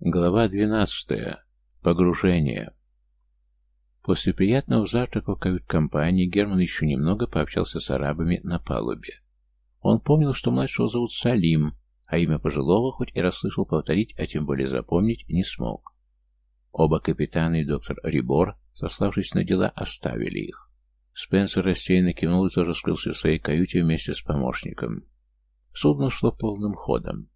Глава 12. Погружение. После приятного завтрака в кают-компании Герман еще немного пообщался с арабами на палубе. Он помнил, что младшего зовут Салим, а имя пожилого хоть и расслышал повторить, а тем более запомнить, не смог. Оба капитана и доктор Рибор, сославшись на дела, оставили их. Спенсер рассеянно кивнул и тоже скрылся в своей каюте вместе с помощником. Судно шло полным ходом.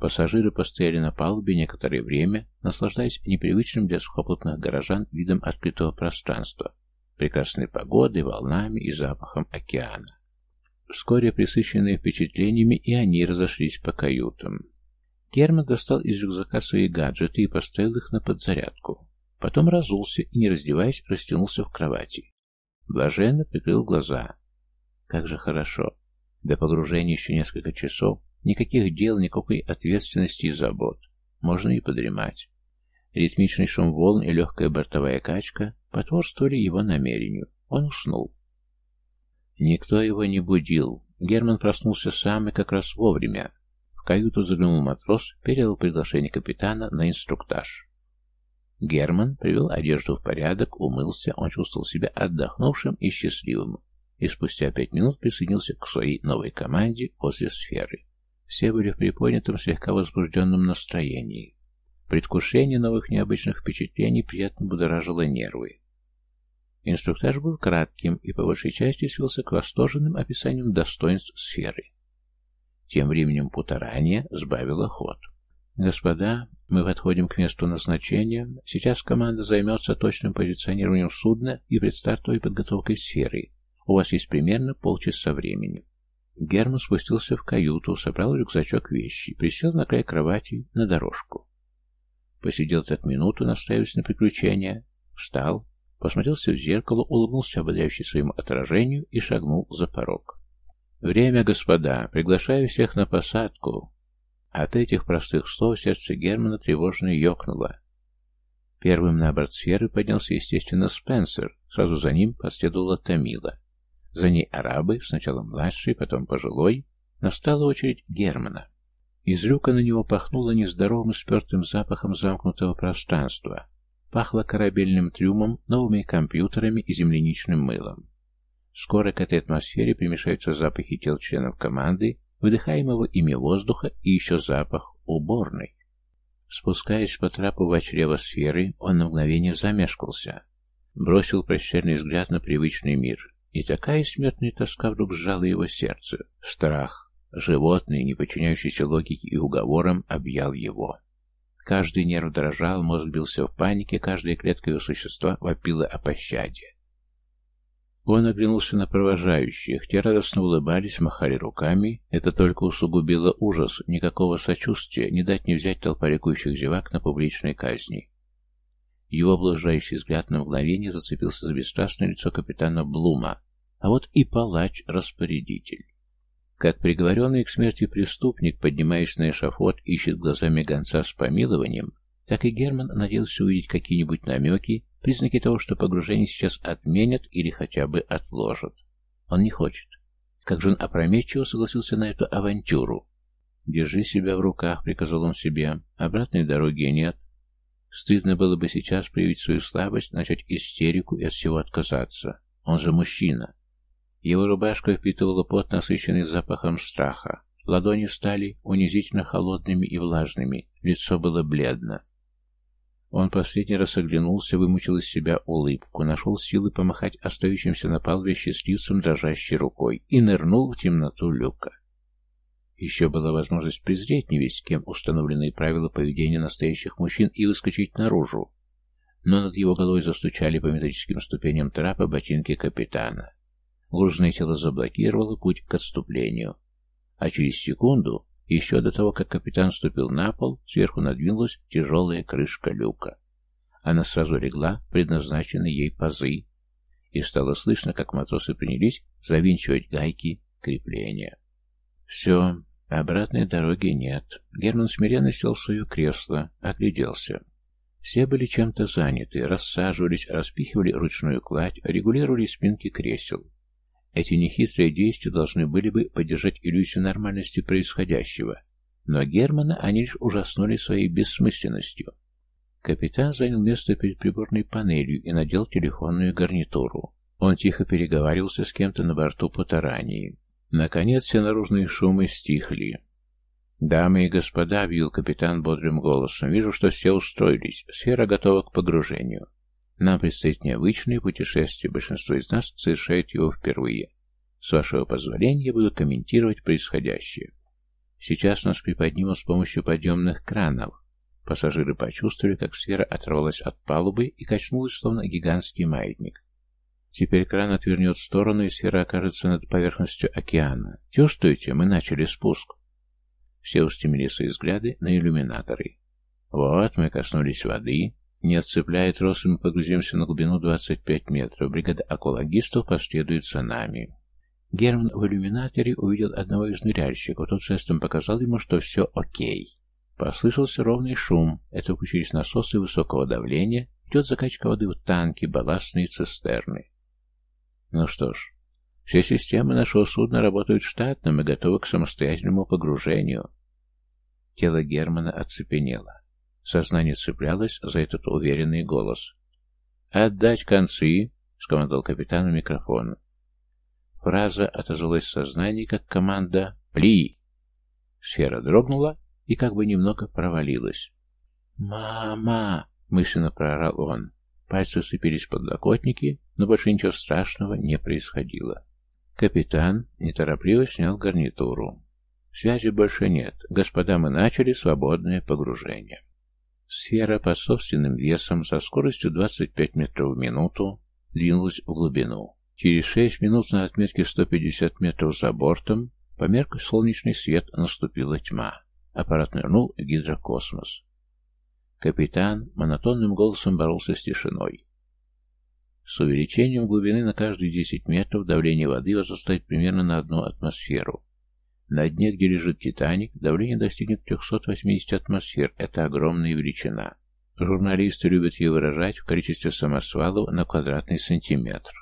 Пассажиры постояли на палубе некоторое время, наслаждаясь непривычным для сухопутных горожан видом открытого пространства, прекрасной погодой, волнами и запахом океана. Вскоре, присыщенные впечатлениями, и они разошлись по каютам. Герман достал из рюкзака свои гаджеты и поставил их на подзарядку. Потом разулся и, не раздеваясь, растянулся в кровати. Блаженно прикрыл глаза. Как же хорошо. До погружения еще несколько часов, Никаких дел, никакой ответственности и забот. Можно и подремать. Ритмичный шум волн и легкая бортовая качка потворствовали его намерению. Он уснул. Никто его не будил. Герман проснулся сам и как раз вовремя. В каюту заглянул матрос, передал приглашение капитана на инструктаж. Герман привел одежду в порядок, умылся, он чувствовал себя отдохнувшим и счастливым, и спустя пять минут присоединился к своей новой команде после сферы. Все были в приподнятом, слегка возбужденном настроении. Предвкушение новых необычных впечатлений приятно будоражило нервы. Инструктаж был кратким и по большей части свелся к восторженным описаниям достоинств сферы. Тем временем Путарания сбавила ход. «Господа, мы подходим к месту назначения. Сейчас команда займется точным позиционированием судна и предстартовой подготовкой сферы. У вас есть примерно полчаса времени. Герман спустился в каюту, собрал рюкзачок вещи, присел на край кровати на дорожку. Посидел так минуту, настраиваясь на приключения, встал, посмотрелся в зеркало, улыбнулся ободряюще своему отражению и шагнул за порог. «Время, господа! Приглашаю всех на посадку!» От этих простых слов сердце Германа тревожно ёкнуло. Первым на борт сферы поднялся, естественно, Спенсер, сразу за ним последовала Томила. За ней арабы, сначала младший, потом пожилой. Настала очередь Германа. Из люка на него пахнуло нездоровым спертым запахом замкнутого пространства. Пахло корабельным трюмом, новыми компьютерами и земляничным мылом. Скоро к этой атмосфере примешаются запахи тел членов команды, выдыхаемого ими воздуха и еще запах уборной. Спускаясь по трапу в чрево сферы, он на мгновение замешкался. Бросил прощальный взгляд на привычный мир. И такая смертная тоска вдруг сжала его сердце. Страх, животный, не подчиняющийся логике и уговорам, объял его. Каждый нерв дрожал, мозг бился в панике, каждая клетка его существа вопила о пощаде. Он оглянулся на провожающих. Те радостно улыбались, махали руками. Это только усугубило ужас. Никакого сочувствия, не дать не взять толпа ликующих зевак на публичной казни. Его блуждающий взгляд на мгновение зацепился за бесстрастное лицо капитана Блума, а вот и палач-распорядитель. Как приговоренный к смерти преступник, поднимаясь на эшафот, ищет глазами гонца с помилованием, так и Герман надеялся увидеть какие-нибудь намеки, признаки того, что погружение сейчас отменят или хотя бы отложат. Он не хочет. Как же он опрометчиво согласился на эту авантюру? «Держи себя в руках», — приказал он себе. «Обратной дороги нет. Стыдно было бы сейчас проявить свою слабость, начать истерику и от всего отказаться. Он же мужчина. Его рубашка впитывала пот, насыщенный запахом страха. Ладони стали унизительно холодными и влажными, лицо было бледно. Он последний раз оглянулся, вымучил из себя улыбку, нашел силы помахать остающимся на палубе счастливцем дрожащей рукой и нырнул в темноту люка. Еще была возможность презреть невесть кем установленные правила поведения настоящих мужчин и выскочить наружу. Но над его головой застучали по металлическим ступеням трапа ботинки капитана. Грузное тело заблокировало путь к отступлению. А через секунду, еще до того, как капитан ступил на пол, сверху надвинулась тяжелая крышка люка. Она сразу легла, предназначенные ей пазы, и стало слышно, как матросы принялись завинчивать гайки крепления. Все, Обратной дороги нет. Герман смиренно сел в свое кресло, огляделся. Все были чем-то заняты, рассаживались, распихивали ручную кладь, регулировали спинки кресел. Эти нехитрые действия должны были бы поддержать иллюзию нормальности происходящего. Но Германа они лишь ужаснули своей бессмысленностью. Капитан занял место перед приборной панелью и надел телефонную гарнитуру. Он тихо переговаривался с кем-то на борту Потарании. Наконец все наружные шумы стихли. «Дамы и господа», — объявил капитан бодрым голосом, — «вижу, что все устроились. Сфера готова к погружению. Нам предстоит необычное путешествие. Большинство из нас совершает его впервые. С вашего позволения я буду комментировать происходящее. Сейчас нас приподнимут с помощью подъемных кранов. Пассажиры почувствовали, как сфера оторвалась от палубы и качнулась, словно гигантский маятник. Теперь кран отвернет в сторону, и сфера окажется над поверхностью океана. Чувствуете, мы начали спуск. Все устремили свои взгляды на иллюминаторы. Вот, мы коснулись воды. Не отцепляя трос, мы погрузимся на глубину 25 метров. Бригада акулагистов последует за нами. Герман в иллюминаторе увидел одного из ныряльщиков. Тот жестом показал ему, что все окей. Послышался ровный шум. Это включились насосы высокого давления. Идет закачка воды в танки, балластные цистерны. Ну что ж, все системы нашего судна работают штатно, мы готовы к самостоятельному погружению. Тело Германа оцепенело. Сознание цеплялось за этот уверенный голос. «Отдать концы!» — скомандовал капитан в микрофон. Фраза отозвалась в сознании, как команда «Пли!». Сфера дрогнула и как бы немного провалилась. «Мама!» — мысленно проорал он. Пальцы сцепились в подлокотники, но больше ничего страшного не происходило. Капитан неторопливо снял гарнитуру. Связи больше нет. Господа, мы начали свободное погружение. Сфера по собственным весом со скоростью 25 метров в минуту двинулась в глубину. Через 6 минут на отметке 150 метров за бортом померк солнечный свет, наступила тьма. Аппарат нырнул в гидрокосмос. Капитан монотонным голосом боролся с тишиной. С увеличением глубины на каждые 10 метров давление воды возрастает примерно на одну атмосферу. На дне, где лежит Титаник, давление достигнет 380 атмосфер. Это огромная величина. Журналисты любят ее выражать в количестве самосвалов на квадратный сантиметр.